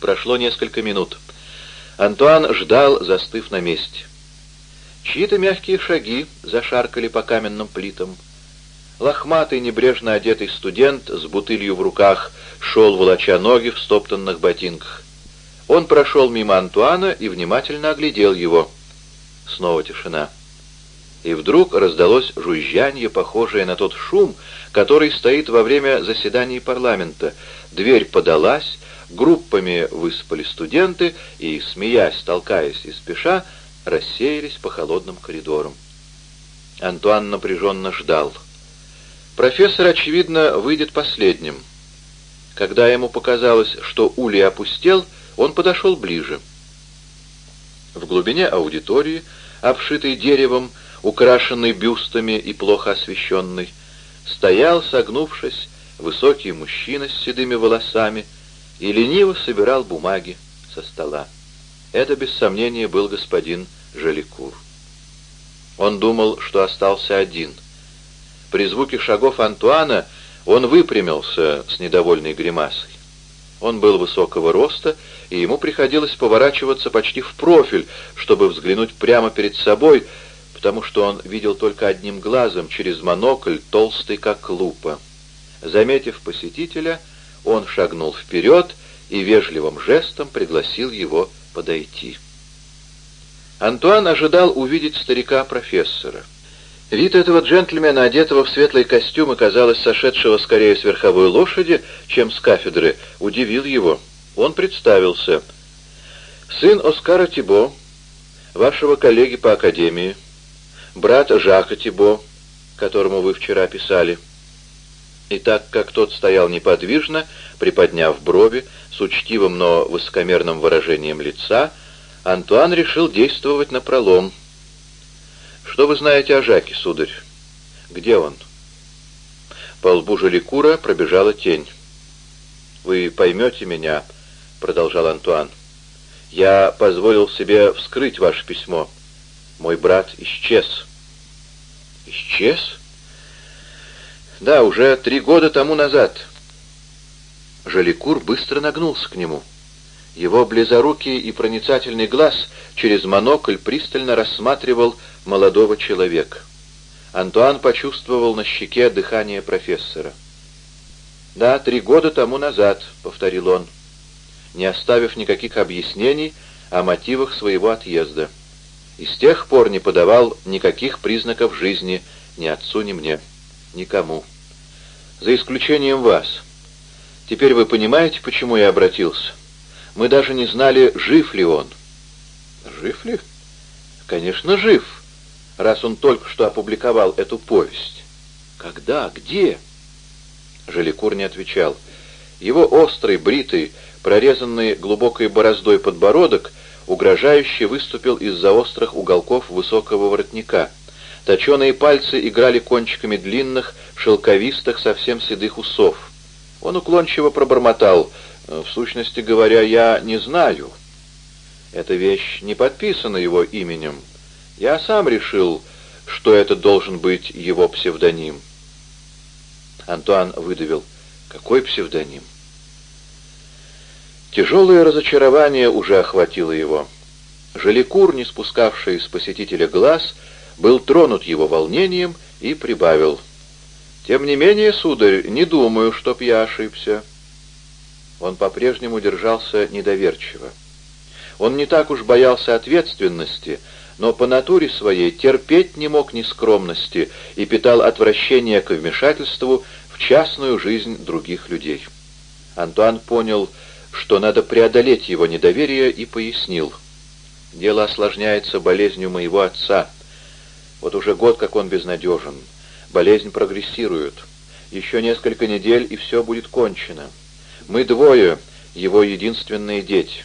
Прошло несколько минут. Антуан ждал, застыв на месте. Чьи-то мягкие шаги зашаркали по каменным плитам. Лохматый, небрежно одетый студент с бутылью в руках шел, волоча ноги в стоптанных ботинках. Он прошел мимо Антуана и внимательно оглядел его. Снова тишина. И вдруг раздалось жужжанье, похожее на тот шум, который стоит во время заседаний парламента. Дверь подалась, группами высыпали студенты и, смеясь, толкаясь и спеша, рассеялись по холодным коридорам. Антуан напряженно ждал. Профессор, очевидно, выйдет последним. Когда ему показалось, что улей опустел, он подошел ближе. В глубине аудитории, обшитой деревом, украшенной бюстами и плохо освещенной, стоял, согнувшись, высокий мужчина с седыми волосами и лениво собирал бумаги со стола. Это, без сомнения, был господин Желикур. Он думал, что остался один. При звуке шагов Антуана он выпрямился с недовольной гримасой. Он был высокого роста, и ему приходилось поворачиваться почти в профиль, чтобы взглянуть прямо перед собой, потому что он видел только одним глазом, через монокль, толстый как лупа. Заметив посетителя, он шагнул вперед и вежливым жестом пригласил его подойти. Антуан ожидал увидеть старика-профессора. Вид этого джентльмена, одетого в светлый костюм и, казалось, сошедшего скорее с верховой лошади, чем с кафедры, удивил его. Он представился. «Сын Оскара Тибо, вашего коллеги по академии, брат Жака Тибо, которому вы вчера писали». И так как тот стоял неподвижно, приподняв брови, с учтивым, но высокомерным выражением лица, Антуан решил действовать напролом. «Что вы знаете о Жаке, сударь? Где он?» По лбу Желикура пробежала тень. «Вы поймете меня», — продолжал Антуан. «Я позволил себе вскрыть ваше письмо. Мой брат исчез». «Исчез?» «Да, уже три года тому назад». Желикур быстро нагнулся к нему. Его близорукий и проницательный глаз через монокль пристально рассматривал молодого человека. Антуан почувствовал на щеке дыхание профессора. «Да, три года тому назад», — повторил он, не оставив никаких объяснений о мотивах своего отъезда. И с тех пор не подавал никаких признаков жизни ни отцу, ни мне, никому. За исключением вас. Теперь вы понимаете, почему я обратился? Мы даже не знали, жив ли он. Жив ли? Конечно, жив, раз он только что опубликовал эту повесть. Когда? Где? Желикур не отвечал. Его острый, бритый, прорезанный глубокой бороздой подбородок угрожающе выступил из-за острых уголков высокого воротника. Точеные пальцы играли кончиками длинных, шелковистых, совсем седых усов. Он уклончиво пробормотал — в сущности говоря, я не знаю. Эта вещь не подписана его именем. Я сам решил, что это должен быть его псевдоним. Антуан выдавил. Какой псевдоним? Тяжелое разочарование уже охватило его. Желикур, не спускавший с посетителя глаз, был тронут его волнением и прибавил. «Тем не менее, сударь, не думаю, чтоб я ошибся. Он по-прежнему держался недоверчиво. Он не так уж боялся ответственности, но по натуре своей терпеть не мог нескромности и питал отвращение к вмешательству в частную жизнь других людей. Антуан понял, что надо преодолеть его недоверие и пояснил. «Дело осложняется болезнью моего отца. Вот уже год, как он безнадежен. Болезнь прогрессирует. Еще несколько недель, и все будет кончено. Мы двое, его единственные дети.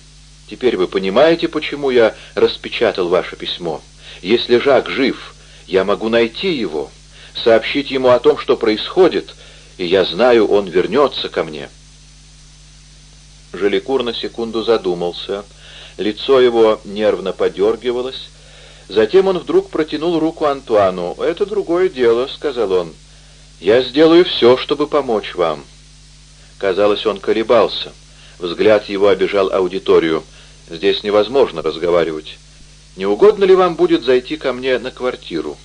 Теперь вы понимаете, почему я распечатал ваше письмо? Если Жак жив, я могу найти его, сообщить ему о том, что происходит, и я знаю, он вернется ко мне». Желикур на секунду задумался. Лицо его нервно подергивалось. Затем он вдруг протянул руку Антуану. «Это другое дело», — сказал он. «Я сделаю все, чтобы помочь вам». Казалось, он колебался. Взгляд его обижал аудиторию. «Здесь невозможно разговаривать. Не угодно ли вам будет зайти ко мне на квартиру?»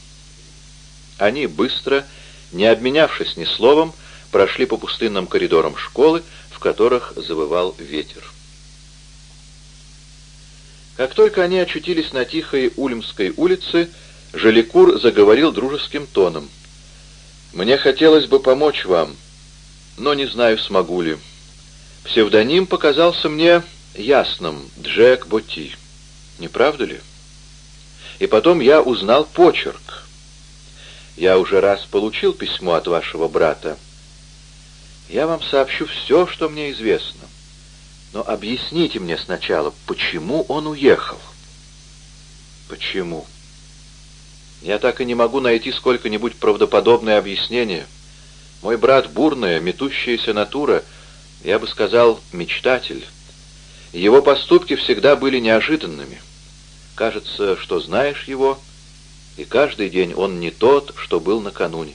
Они быстро, не обменявшись ни словом, прошли по пустынным коридорам школы, в которых завывал ветер. Как только они очутились на тихой Ульмской улице, Желикур заговорил дружеским тоном. «Мне хотелось бы помочь вам, но не знаю, смогу ли. Псевдоним показался мне ясным — Джек Боти. Не правда ли? И потом я узнал почерк. Я уже раз получил письмо от вашего брата. Я вам сообщу все, что мне известно. Но объясните мне сначала, почему он уехал? Почему? Я так и не могу найти сколько-нибудь правдоподобное объяснение. Мой брат — бурная, метущаяся натура, я бы сказал, мечтатель. Его поступки всегда были неожиданными. Кажется, что знаешь его, и каждый день он не тот, что был накануне.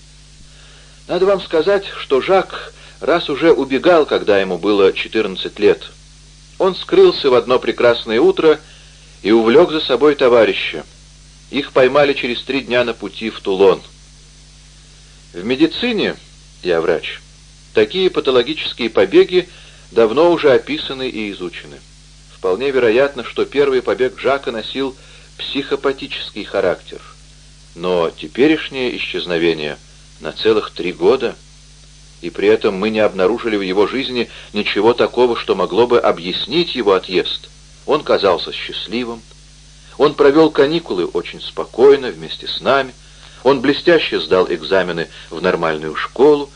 Надо вам сказать, что Жак раз уже убегал, когда ему было 14 лет. Он скрылся в одно прекрасное утро и увлек за собой товарища. Их поймали через три дня на пути в Тулон. В медицине, я врач, такие патологические побеги давно уже описаны и изучены. Вполне вероятно, что первый побег Жака носил психопатический характер. Но теперешнее исчезновение на целых три года, и при этом мы не обнаружили в его жизни ничего такого, что могло бы объяснить его отъезд. Он казался счастливым, он провел каникулы очень спокойно, вместе с нами. Он блестяще сдал экзамены в нормальную школу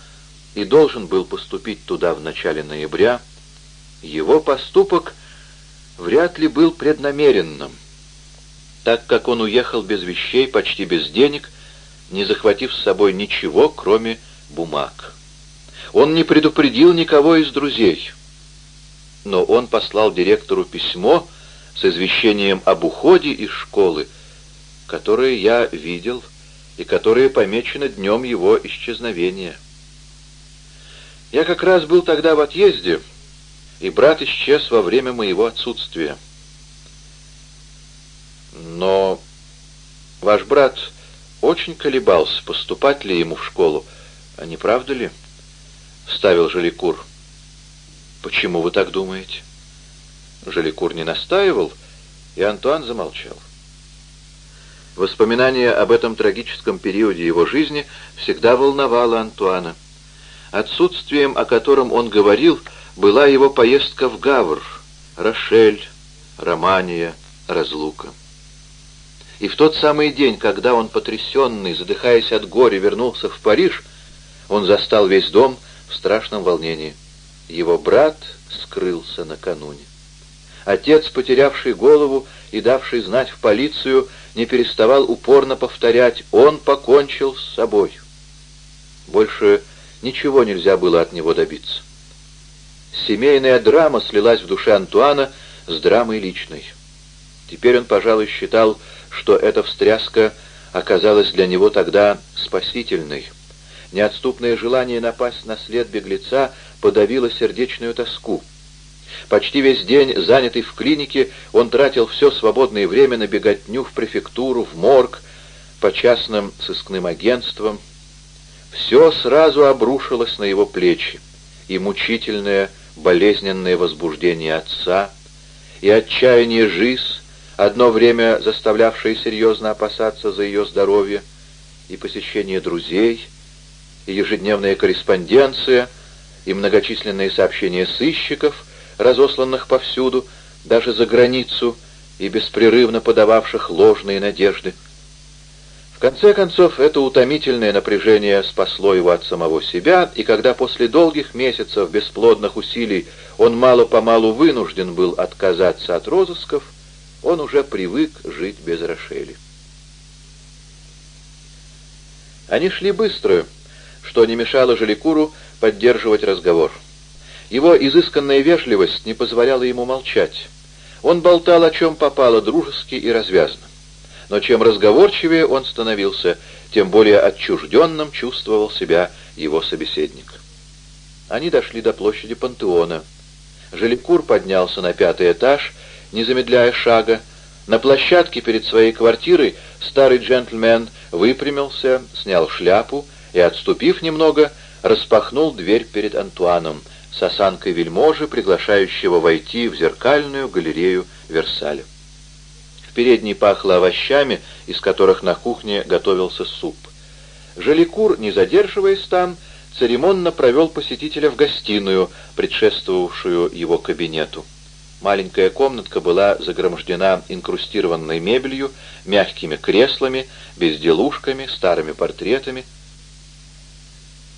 и должен был поступить туда в начале ноября. Его поступок вряд ли был преднамеренным, так как он уехал без вещей, почти без денег, не захватив с собой ничего, кроме бумаг. Он не предупредил никого из друзей, но он послал директору письмо, с извещением об уходе из школы, которые я видел и которые помечены днем его исчезновения. Я как раз был тогда в отъезде, и брат исчез во время моего отсутствия. Но ваш брат очень колебался, поступать ли ему в школу, а не правда ли? — вставил Желикур. «Почему вы так думаете?» Желикур не настаивал, и Антуан замолчал. Воспоминание об этом трагическом периоде его жизни всегда волновало Антуана. Отсутствием, о котором он говорил, была его поездка в Гавр, Рошель, Романия, разлука. И в тот самый день, когда он, потрясенный, задыхаясь от горя, вернулся в Париж, он застал весь дом в страшном волнении. Его брат скрылся накануне. Отец, потерявший голову и давший знать в полицию, не переставал упорно повторять «Он покончил с собой». Больше ничего нельзя было от него добиться. Семейная драма слилась в душе Антуана с драмой личной. Теперь он, пожалуй, считал, что эта встряска оказалась для него тогда спасительной. Неотступное желание напасть на след беглеца подавило сердечную тоску. Почти весь день, занятый в клинике, он тратил все свободное время на беготню в префектуру, в морг, по частным сыскным агентствам. Все сразу обрушилось на его плечи, и мучительное, болезненное возбуждение отца, и отчаяние Жиз, одно время заставлявшее серьезно опасаться за ее здоровье, и посещение друзей, и ежедневная корреспонденция, и многочисленные сообщения сыщиков — разосланных повсюду, даже за границу, и беспрерывно подававших ложные надежды. В конце концов, это утомительное напряжение спасло его от самого себя, и когда после долгих месяцев бесплодных усилий он мало-помалу вынужден был отказаться от розысков, он уже привык жить без Рошели. Они шли быстро, что не мешало Желикуру поддерживать разговор. Его изысканная вежливость не позволяла ему молчать. Он болтал о чем попало дружески и развязно. Но чем разговорчивее он становился, тем более отчужденным чувствовал себя его собеседник. Они дошли до площади Пантеона. Желикур поднялся на пятый этаж, не замедляя шага. На площадке перед своей квартирой старый джентльмен выпрямился, снял шляпу и, отступив немного, распахнул дверь перед Антуаном с осанкой вельможи, приглашающего войти в зеркальную галерею Версаля. В передней пахло овощами, из которых на кухне готовился суп. Желикур, не задерживаясь там, церемонно провел посетителя в гостиную, предшествовавшую его кабинету. Маленькая комнатка была загромождена инкрустированной мебелью, мягкими креслами, безделушками, старыми портретами.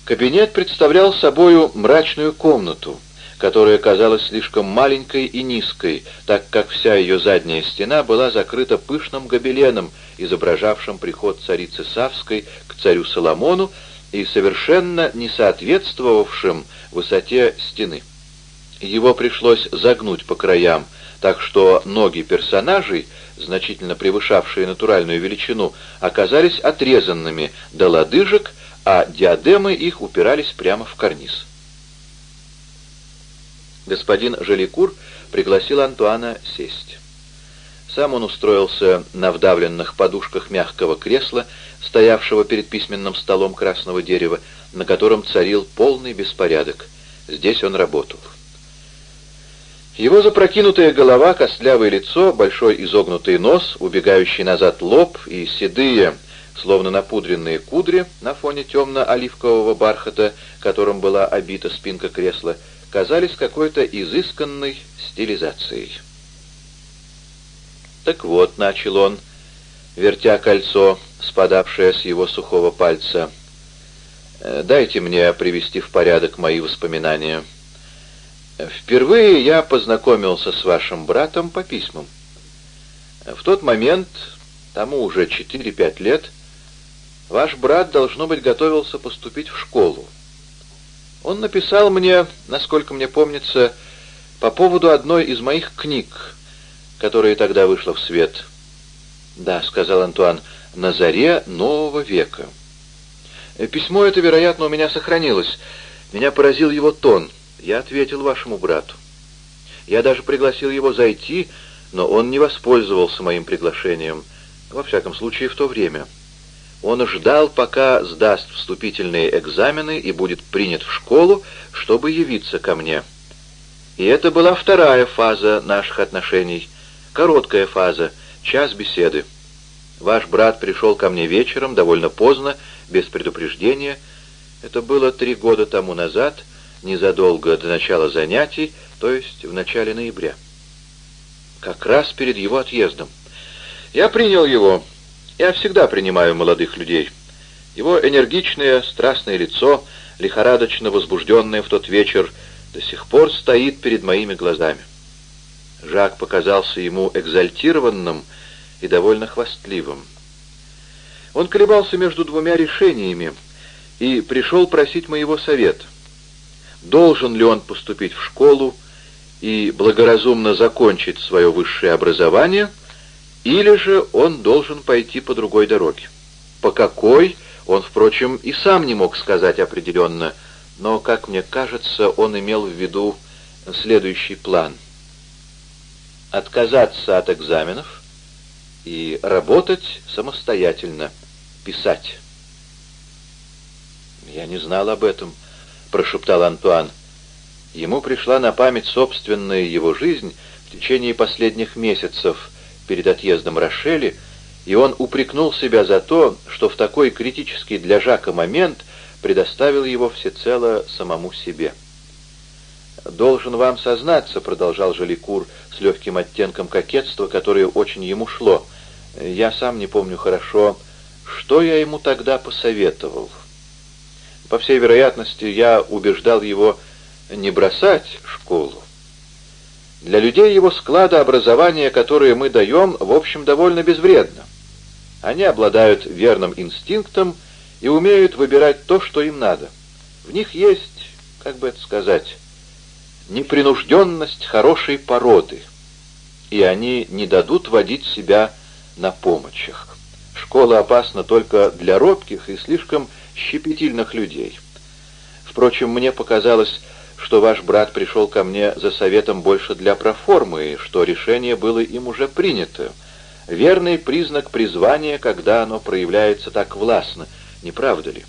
Кабинет представлял собою мрачную комнату, которая казалась слишком маленькой и низкой, так как вся ее задняя стена была закрыта пышным гобеленом, изображавшим приход царицы Савской к царю Соломону и совершенно не соответствовавшим высоте стены. Его пришлось загнуть по краям, так что ноги персонажей, значительно превышавшие натуральную величину, оказались отрезанными до лодыжек, а диадемы их упирались прямо в карниз. Господин Желикур пригласил Антуана сесть. Сам он устроился на вдавленных подушках мягкого кресла, стоявшего перед письменным столом красного дерева, на котором царил полный беспорядок. Здесь он работал. Его запрокинутая голова, костлявое лицо, большой изогнутый нос, убегающий назад лоб и седые, словно напудренные кудри на фоне темно-оливкового бархата, которым была обита спинка кресла, казались какой-то изысканной стилизацией. «Так вот», — начал он, вертя кольцо, спадавшее с его сухого пальца, — «дайте мне привести в порядок мои воспоминания». Впервые я познакомился с вашим братом по письмам. В тот момент, тому уже 4-5 лет, ваш брат, должно быть, готовился поступить в школу. Он написал мне, насколько мне помнится, по поводу одной из моих книг, которая тогда вышла в свет. «Да», — сказал Антуан, — «на заре нового века». Письмо это, вероятно, у меня сохранилось. Меня поразил его тон — я ответил вашему брату. Я даже пригласил его зайти, но он не воспользовался моим приглашением, во всяком случае в то время. Он ждал, пока сдаст вступительные экзамены и будет принят в школу, чтобы явиться ко мне. И это была вторая фаза наших отношений, короткая фаза, час беседы. Ваш брат пришел ко мне вечером, довольно поздно, без предупреждения. Это было три года тому назад — незадолго до начала занятий, то есть в начале ноября. Как раз перед его отъездом. Я принял его. Я всегда принимаю молодых людей. Его энергичное, страстное лицо, лихорадочно возбужденное в тот вечер, до сих пор стоит перед моими глазами. Жак показался ему экзальтированным и довольно хвастливым. Он колебался между двумя решениями и пришел просить моего совета должен ли он поступить в школу и благоразумно закончить свое высшее образование, или же он должен пойти по другой дороге. По какой, он, впрочем, и сам не мог сказать определенно, но, как мне кажется, он имел в виду следующий план. Отказаться от экзаменов и работать самостоятельно, писать. Я не знал об этом, прошептал Антуан. Ему пришла на память собственная его жизнь в течение последних месяцев перед отъездом Рошели, и он упрекнул себя за то, что в такой критический для Жака момент предоставил его всецело самому себе. «Должен вам сознаться», — продолжал Жаликур с легким оттенком кокетства, которое очень ему шло. «Я сам не помню хорошо, что я ему тогда посоветовал». По всей вероятности, я убеждал его не бросать школу. Для людей его склада образования, которое мы даем, в общем, довольно безвредно. Они обладают верным инстинктом и умеют выбирать то, что им надо. В них есть, как бы это сказать, непринужденность хорошей породы, и они не дадут водить себя на помощях. Школа опасна только для робких и слишком щепетильных людей. Впрочем, мне показалось, что ваш брат пришел ко мне за советом больше для проформы, и что решение было им уже принято. Верный признак призвания, когда оно проявляется так властно, не правда ли?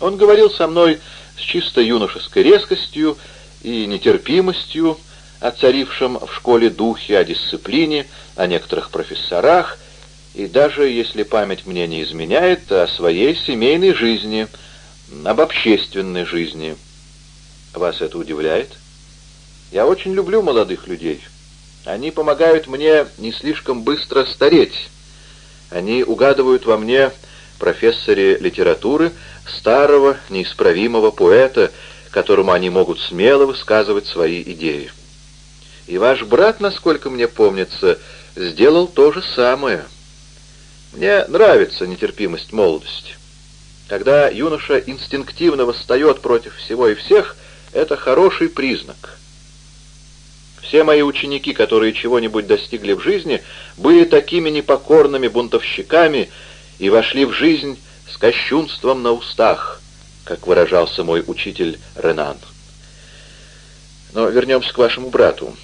Он говорил со мной с чисто юношеской резкостью и нетерпимостью о царившем в школе духе, о дисциплине, о некоторых профессорах, и даже, если память мне не изменяет, о своей семейной жизни, об общественной жизни. Вас это удивляет? Я очень люблю молодых людей. Они помогают мне не слишком быстро стареть. Они угадывают во мне профессоре литературы старого, неисправимого поэта, которому они могут смело высказывать свои идеи. И ваш брат, насколько мне помнится, сделал то же самое. Мне нравится нетерпимость молодости. Когда юноша инстинктивно восстает против всего и всех, это хороший признак. Все мои ученики, которые чего-нибудь достигли в жизни, были такими непокорными бунтовщиками и вошли в жизнь с кощунством на устах, как выражался мой учитель Ренан. Но вернемся к вашему брату.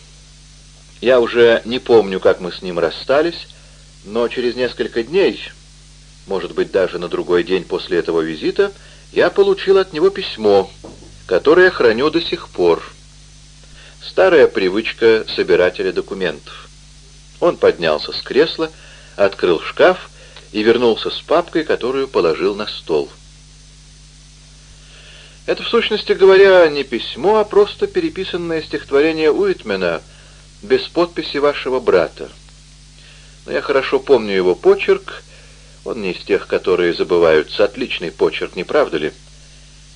Я уже не помню, как мы с ним расстались, но через несколько дней, может быть, даже на другой день после этого визита, я получил от него письмо, которое храню до сих пор. Старая привычка собирателя документов. Он поднялся с кресла, открыл шкаф и вернулся с папкой, которую положил на стол. Это, в сущности говоря, не письмо, а просто переписанное стихотворение Уитмена — без подписи вашего брата. Но я хорошо помню его почерк. Он не из тех, которые забываются. Отличный почерк, не правда ли?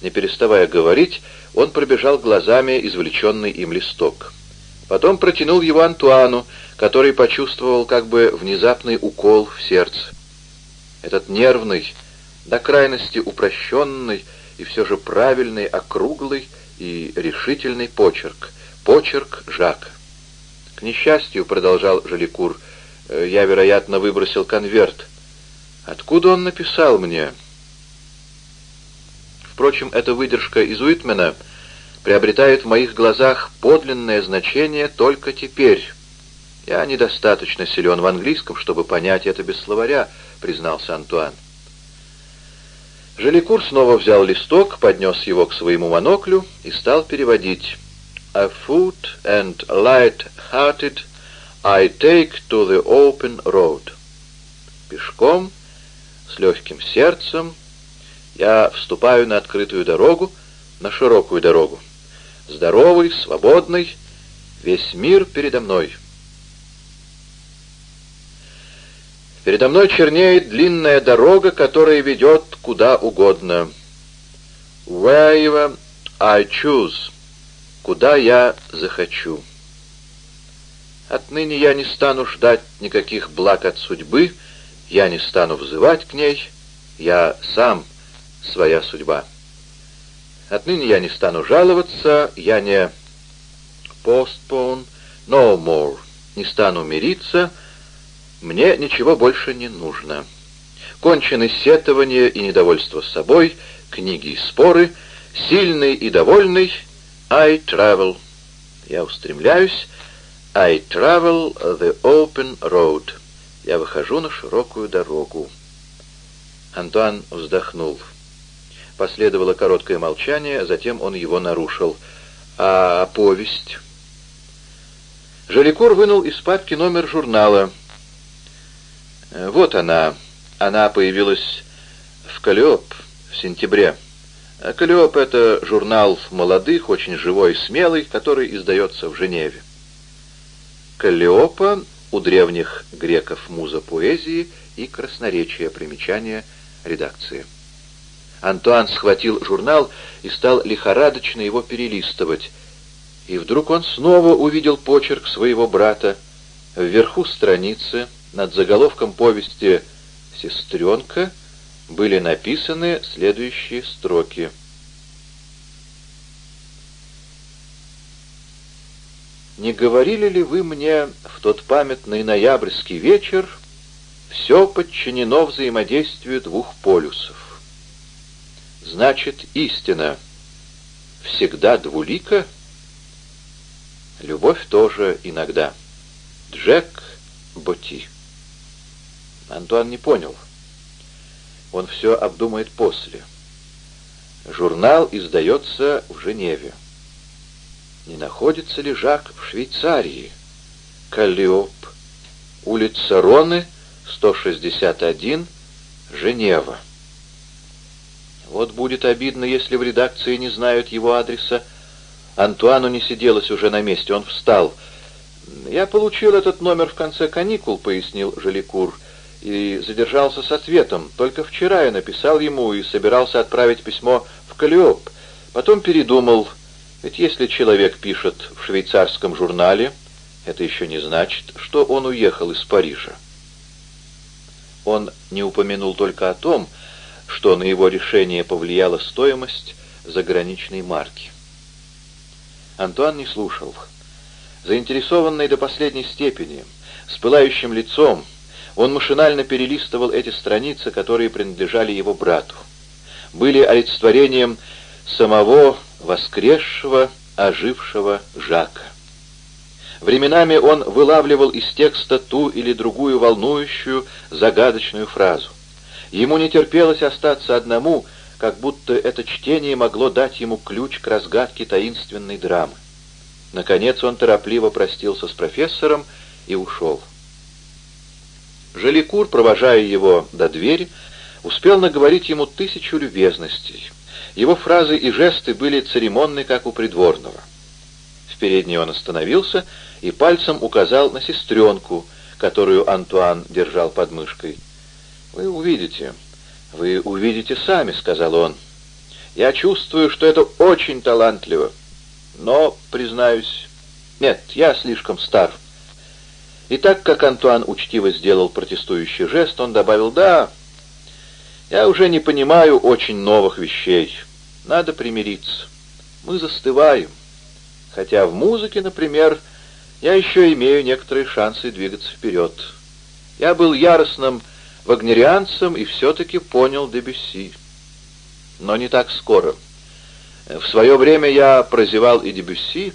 Не переставая говорить, он пробежал глазами извлеченный им листок. Потом протянул его Антуану, который почувствовал как бы внезапный укол в сердце. Этот нервный, до крайности упрощенный и все же правильный, округлый и решительный почерк. Почерк Жака. «К несчастью», — продолжал Жаликур, — «я, вероятно, выбросил конверт. Откуда он написал мне?» Впрочем, эта выдержка из Уитмена приобретает в моих глазах подлинное значение только теперь. «Я недостаточно силен в английском, чтобы понять это без словаря», — признался Антуан. Жаликур снова взял листок, поднес его к своему моноклю и стал переводить. A foot and light-hearted I take to the open road. Пешком, с легким сердцем, я вступаю на открытую дорогу, на широкую дорогу. Здоровый, свободный, весь мир передо мной. Передо мной чернеет длинная дорога, которая ведет куда угодно. Wherever I choose куда я захочу. Отныне я не стану ждать никаких благ от судьбы, я не стану взывать к ней, я сам своя судьба. Отныне я не стану жаловаться, я не postpone, no more, не стану мириться, мне ничего больше не нужно. Кончены сетования и недовольство собой, книги и споры, сильный и довольный — I travel. Я устремляюсь. I travel the open road. Я выхожу на широкую дорогу. Антуан вздохнул. Последовало короткое молчание, затем он его нарушил. «А повесть?» Жаликур вынул из папки номер журнала. «Вот она. Она появилась в Калиоп в сентябре. «Калиоп» — это журнал молодых, очень живой и смелый, который издается в Женеве. Калиопа у древних греков муза поэзии и красноречия примечания редакции. Антуан схватил журнал и стал лихорадочно его перелистывать. И вдруг он снова увидел почерк своего брата. Вверху страницы, над заголовком повести «Сестренка», были написаны следующие строки. «Не говорили ли вы мне в тот памятный ноябрьский вечер, все подчинено взаимодействию двух полюсов? Значит, истина. всегда двулика? Любовь тоже иногда. Джек Боти. Антуан не понял. Он все обдумает после. Журнал издается в Женеве. Не находится ли Жак в Швейцарии? Каллиоп. Улица Роны, 161, Женева. Вот будет обидно, если в редакции не знают его адреса. Антуану не сиделось уже на месте, он встал. «Я получил этот номер в конце каникул», — пояснил Жаликур, и задержался с ответом. Только вчера я написал ему и собирался отправить письмо в Калиоп. Потом передумал, ведь если человек пишет в швейцарском журнале, это еще не значит, что он уехал из Парижа. Он не упомянул только о том, что на его решение повлияла стоимость заграничной марки. Антуан не слушал. Заинтересованный до последней степени, с пылающим лицом, он машинально перелистывал эти страницы, которые принадлежали его брату. Были олицетворением самого воскресшего, ожившего Жака. Временами он вылавливал из текста ту или другую волнующую, загадочную фразу. Ему не терпелось остаться одному, как будто это чтение могло дать ему ключ к разгадке таинственной драмы. Наконец он торопливо простился с профессором и ушел. Жаликур, провожая его до двери, успел наговорить ему тысячу любезностей. Его фразы и жесты были церемонны, как у придворного. В передней он остановился и пальцем указал на сестренку, которую Антуан держал под мышкой. «Вы увидите, вы увидите сами», — сказал он. «Я чувствую, что это очень талантливо, но, признаюсь, нет, я слишком стар». И так как Антуан учтиво сделал протестующий жест, он добавил «Да, я уже не понимаю очень новых вещей. Надо примириться. Мы застываем. Хотя в музыке, например, я еще имею некоторые шансы двигаться вперед. Я был яростным вагнерианцем и все-таки понял Дебюсси. Но не так скоро. В свое время я прозевал и Дебюсси,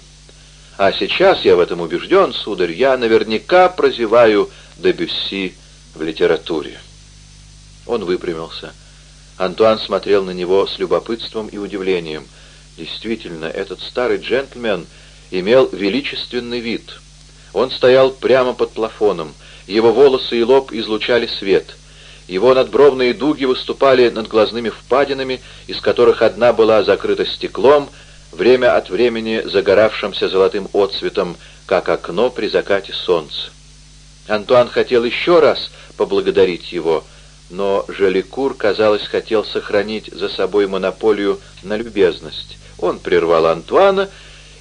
а сейчас, я в этом убежден, сударь, я наверняка прозеваю Дебюсси в литературе. Он выпрямился. Антуан смотрел на него с любопытством и удивлением. Действительно, этот старый джентльмен имел величественный вид. Он стоял прямо под плафоном, его волосы и лоб излучали свет. Его надбровные дуги выступали над глазными впадинами, из которых одна была закрыта стеклом, время от времени загоравшимся золотым отцветом, как окно при закате солнца. Антуан хотел еще раз поблагодарить его, но Желикур, казалось, хотел сохранить за собой монополию на любезность. Он прервал Антуана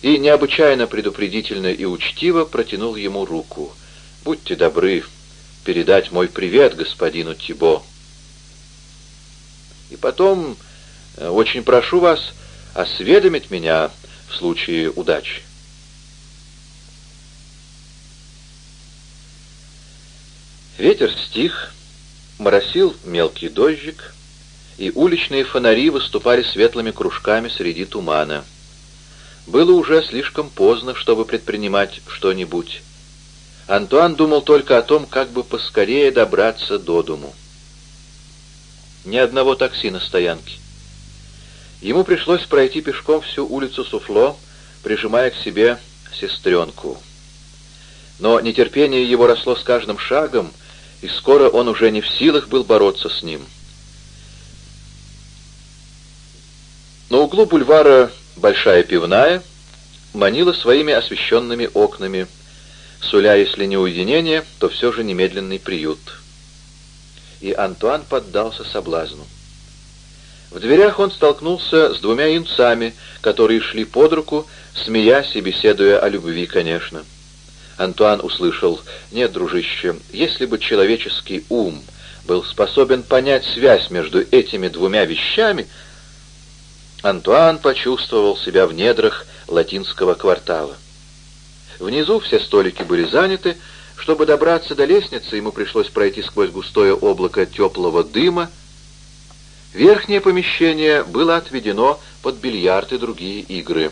и необычайно предупредительно и учтиво протянул ему руку. «Будьте добры передать мой привет господину Тибо. И потом, э, очень прошу вас осведомить меня в случае удачи». Ветер стих, моросил мелкий дождик, и уличные фонари выступали светлыми кружками среди тумана. Было уже слишком поздно, чтобы предпринимать что-нибудь. Антуан думал только о том, как бы поскорее добраться до дому. Ни одного такси на стоянке. Ему пришлось пройти пешком всю улицу Суфло, прижимая к себе сестренку. Но нетерпение его росло с каждым шагом, и скоро он уже не в силах был бороться с ним. На углу бульвара Большая пивная манила своими освещенными окнами, суля, если не уединение, то все же немедленный приют. И Антуан поддался соблазну. В дверях он столкнулся с двумя юнцами, которые шли под руку, смеясь и беседуя о любви, конечно. Антуан услышал, «Нет, дружище, если бы человеческий ум был способен понять связь между этими двумя вещами, Антуан почувствовал себя в недрах латинского квартала. Внизу все столики были заняты. Чтобы добраться до лестницы, ему пришлось пройти сквозь густое облако теплого дыма. Верхнее помещение было отведено под бильярд и другие игры.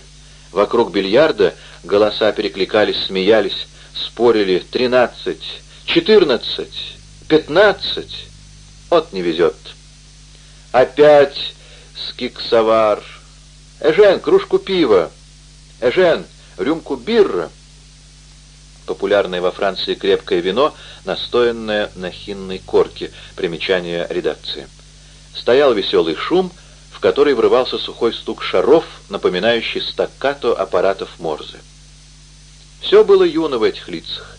Вокруг бильярда голоса перекликались, смеялись, спорили «тринадцать», «четырнадцать», «пятнадцать». Вот не везет. Опять скиксовар. Эжен, кружку пива. Эжен, рюмку бирра. Популярное во Франции крепкое вино, настоянное на хинной корке. Примечание редакции. Стоял веселый шум, в который врывался сухой стук шаров, напоминающий стаккато аппаратов Морзе. Все было юно в этих лицах.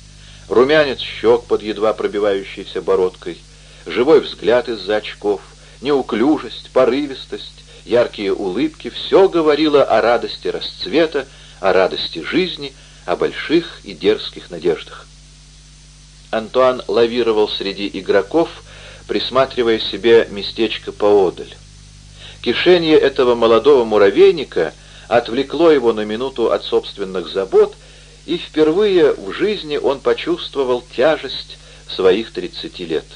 Румянец щек под едва пробивающейся бородкой, живой взгляд из-за очков, неуклюжесть, порывистость, яркие улыбки — все говорило о радости расцвета, о радости жизни, о больших и дерзких надеждах. Антуан лавировал среди игроков, присматривая себе местечко поодаль. Кишение этого молодого муравейника отвлекло его на минуту от собственных забот, и впервые в жизни он почувствовал тяжесть своих тридцати лет.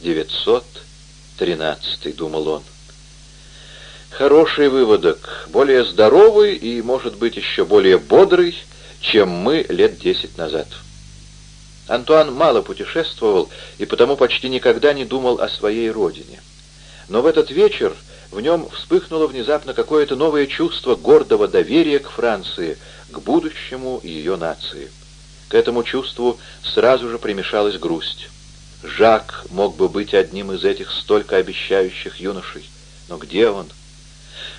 1913, думал он. Хороший выводок, более здоровый и, может быть, еще более бодрый, чем мы лет десять назад. Антуан мало путешествовал и потому почти никогда не думал о своей родине. Но в этот вечер в нем вспыхнуло внезапно какое-то новое чувство гордого доверия к Франции, к будущему ее нации. К этому чувству сразу же примешалась грусть. Жак мог бы быть одним из этих столько обещающих юношей. Но где он?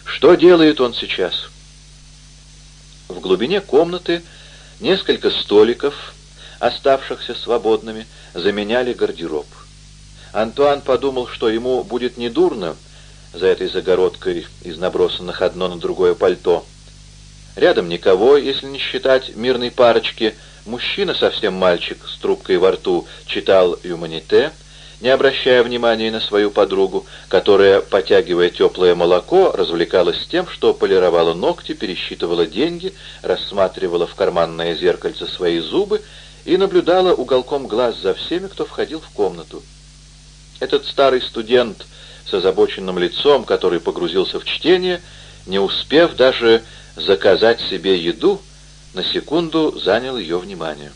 Что делает он сейчас? В глубине комнаты несколько столиков, оставшихся свободными, заменяли гардероб. Антуан подумал, что ему будет недурно за этой загородкой из набросанных одно на другое пальто. Рядом никого, если не считать мирной парочки. Мужчина, совсем мальчик, с трубкой во рту, читал «Юманите», не обращая внимания на свою подругу, которая, потягивая теплое молоко, развлекалась тем, что полировала ногти, пересчитывала деньги, рассматривала в карманное зеркальце свои зубы и наблюдала уголком глаз за всеми, кто входил в комнату. Этот старый студент с озабоченным лицом, который погрузился в чтение, не успев даже заказать себе еду, на секунду занял ее внимание.